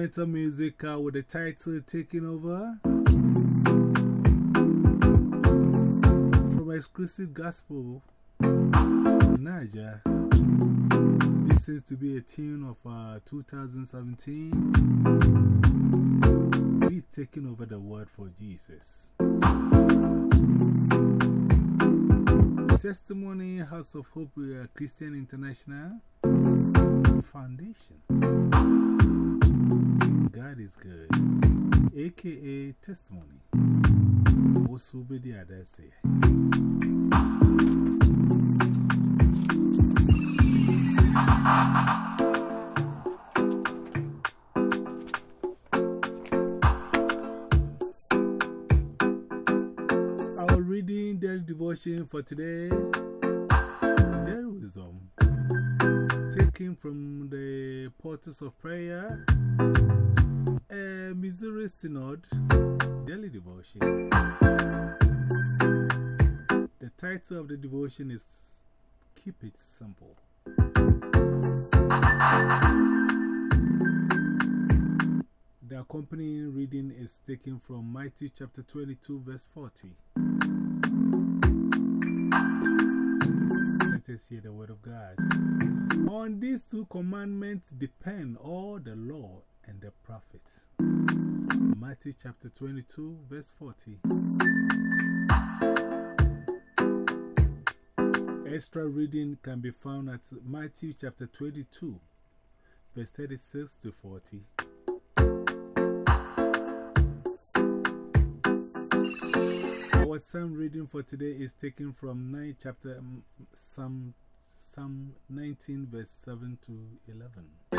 instrumental music uh, with the title Taking Over from Exclusive Gospel Niger. This seems to be a tune of uh, 2017. We taking over the word for Jesus. Testimony House of Hope uh, Christian International Foundation. God is good, aka Testimony. Also, be the other say. Our reading daily devotion for today, daily wisdom, taken from the Portals of Prayer, a Missouri Synod daily devotion. The title of the devotion is Keep It Simple. The accompanying reading is taken from Matthew chapter 22, verse 40. Let us hear the word of God. On these two commandments depend all the law and the prophets. Matthew chapter 22, verse 40. Extra reading can be found at Matthew chapter 22, verse 36 to 40. Our psalm reading for today is taken from 9 chapter um, Psalm, Psalm 19, verse 7 to 11.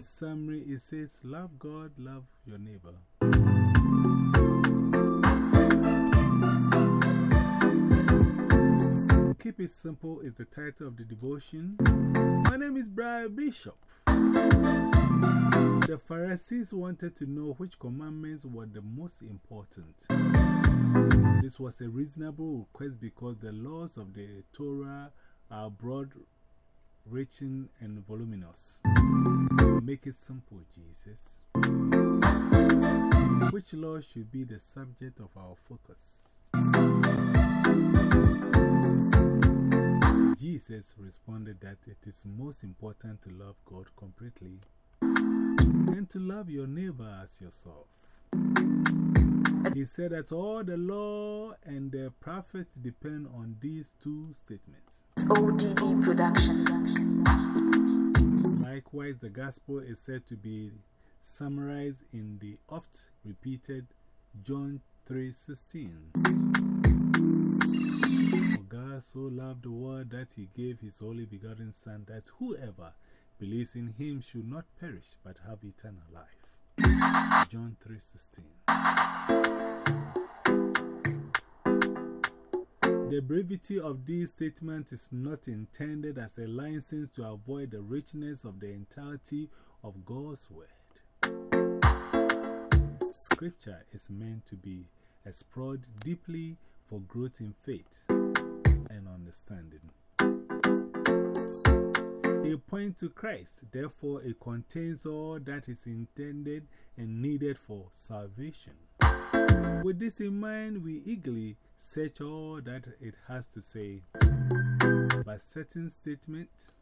Summary it says, Love God, love your neighbor. Keep It Simple is the title of the devotion. My name is Brian Bishop. The Pharisees wanted to know which commandments were the most important. This was a reasonable request because the laws of the Torah are broad, reaching, and voluminous. Make it simple, Jesus. Which law should be the subject of our focus? Jesus responded that it is most important to love God completely and to love your neighbor as yourself. He said that all the law and the prophets depend on these two statements. ODB Production. Likewise, the gospel is said to be summarized in the oft repeated John 3:16. For God so loved the world that he gave his only begotten Son, that whoever believes in him should not perish but have eternal life. John 3:16. The brevity of these statements is not intended as a license to avoid the richness of the entirety of God's Word. Scripture is meant to be explored deeply for growth in faith and understanding. It points to Christ, therefore, it contains all that is intended and needed for salvation. With this in mind, we eagerly search all that it has to say. But certain statements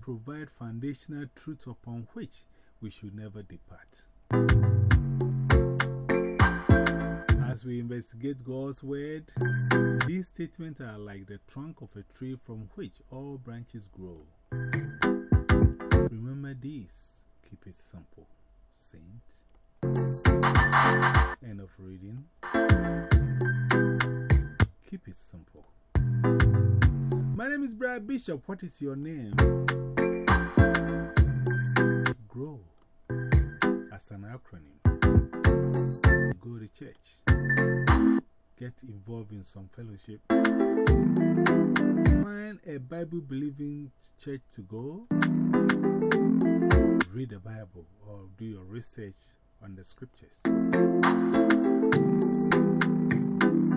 provide foundational truths upon which we should never depart. As we investigate God's Word, these statements are like the trunk of a tree from which all branches grow. Remember these, keep it simple, saint. End of reading. Keep it simple. My name is Brad Bishop. What is your name? Grow as an acronym. Go to church. Get involved in some fellowship. Find a Bible believing church to go. Read the Bible or do your research on the scriptures.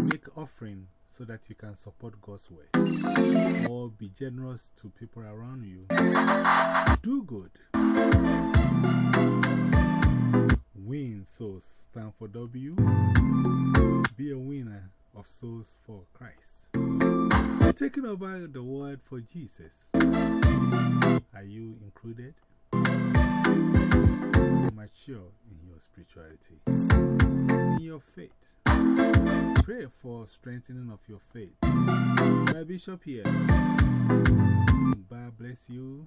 Make offering so that you can support God's work or be generous to people around you. Do good. Win souls stand for W. Be a winner of souls for Christ. Taking over the word for Jesus. Are you included? Mature your spirituality, in your faith. Pray for strengthening of your faith. My bishop here. God bless you.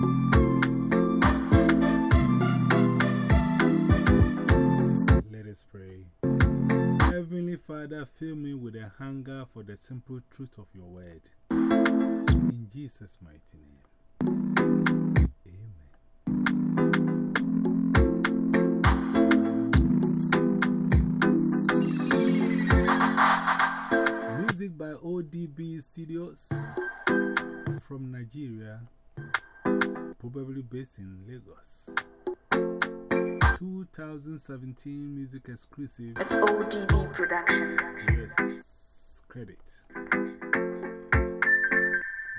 Let us pray. Heavenly Father, fill me with a hunger for the simple truth of your word. In Jesus' mighty name. By ODB Studios from Nigeria, probably based in Lagos. 2017 music exclusive. It's ODB production. Yes, credit.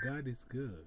God is good.